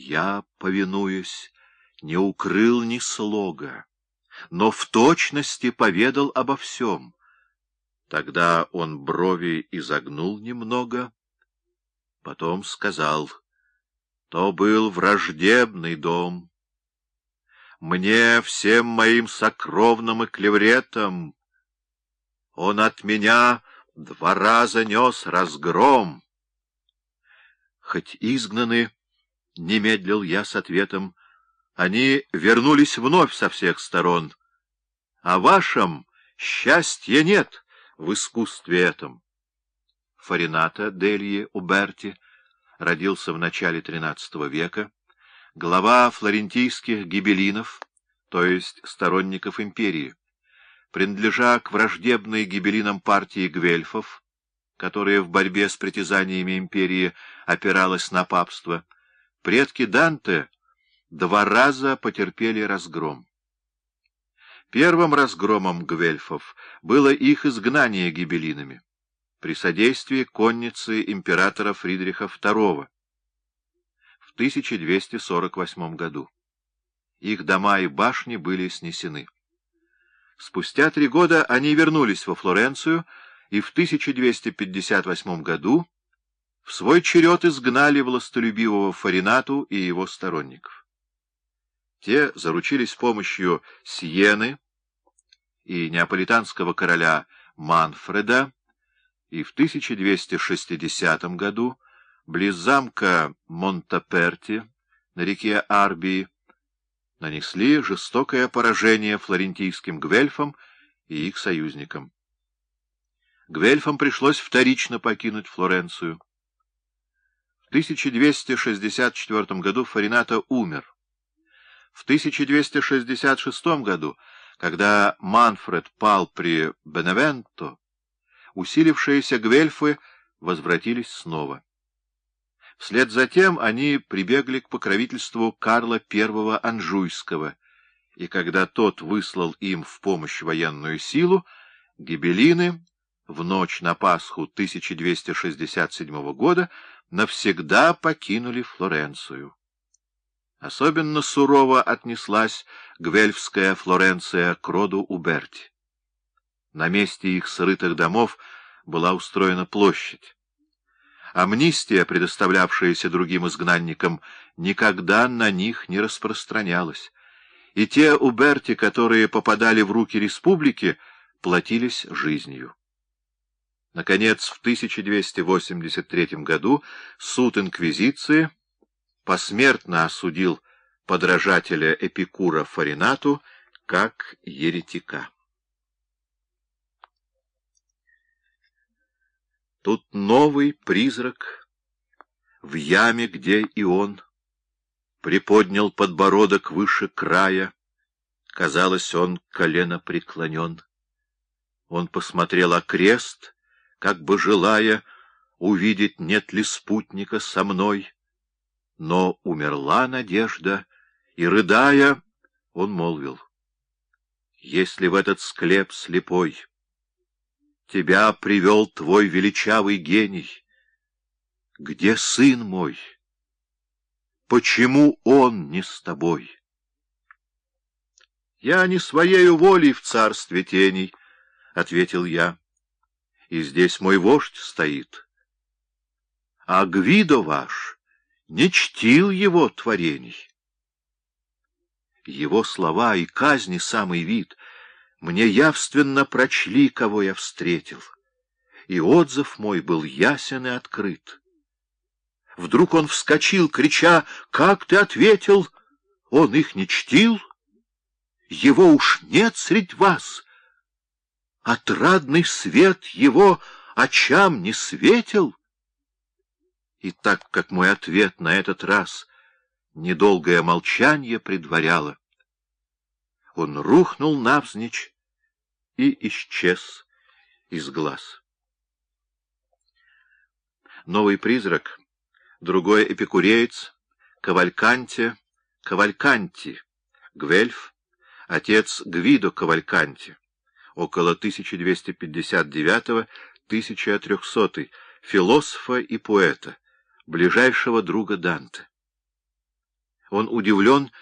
Я, повинуясь, не укрыл ни слога, но в точности поведал обо всем. Тогда он брови изогнул немного, потом сказал, то был враждебный дом. Мне, всем моим сокровным и клевретам, он от меня два раза нес разгром. Хоть изгнаны, не медлил я с ответом, они вернулись вновь со всех сторон. А вашем счастья нет в искусстве этом. Фарината Дельи Уберти родился в начале XIII века, глава флорентийских гибелинов, то есть сторонников империи принадлежа к враждебной гибелинам партии гвельфов, которая в борьбе с притязаниями империи опиралась на папство, предки Данте два раза потерпели разгром. Первым разгромом гвельфов было их изгнание гибелинами при содействии конницы императора Фридриха II в 1248 году. Их дома и башни были снесены. Спустя три года они вернулись во Флоренцию и в 1258 году в свой черед изгнали властолюбивого Фаринату и его сторонников. Те заручились помощью Сиены и неаполитанского короля Манфреда, и в 1260 году близ замка Монтаперти на реке Арбии нанесли жестокое поражение флорентийским гвельфам и их союзникам. Гвельфам пришлось вторично покинуть Флоренцию. В 1264 году Фарината умер. В 1266 году, когда Манфред пал при Беневенто, усилившиеся гвельфы возвратились снова. Вслед за тем они прибегли к покровительству Карла I Анжуйского, и когда тот выслал им в помощь военную силу, гибелины в ночь на Пасху 1267 года навсегда покинули Флоренцию. Особенно сурово отнеслась гвельфская Флоренция к роду Уберти. На месте их срытых домов была устроена площадь. Амнистия, предоставлявшаяся другим изгнанникам, никогда на них не распространялась, и те уберти, которые попадали в руки республики, платились жизнью. Наконец, в 1283 году суд Инквизиции посмертно осудил подражателя Эпикура Фаринату как еретика. Тут новый призрак в яме, где и он приподнял подбородок выше края. Казалось, он колено преклонен. Он посмотрел окрест, как бы желая увидеть, нет ли спутника со мной. Но умерла надежда, и, рыдая, он молвил, «Если в этот склеп слепой...» Тебя привел твой величавый гений. Где сын мой? Почему он не с тобой? Я не своею волей в царстве теней, — ответил я, — и здесь мой вождь стоит. А Гвидо ваш не чтил его творений. Его слова и казни самый вид — мне явственно прочли, кого я встретил, и отзыв мой был ясен и открыт. Вдруг он вскочил, крича, «Как ты ответил? Он их не чтил? Его уж нет средь вас. Отрадный свет его очам не светил?» И так как мой ответ на этот раз недолгое молчание предваряло, он рухнул навзничь и исчез из глаз. Новый призрак, другой эпикуреец, Кавальканте, Кавальканти, Гвельф, отец Гвидо Кавальканти, около 1259-1300, философа и поэта, ближайшего друга Данте. Он удивлен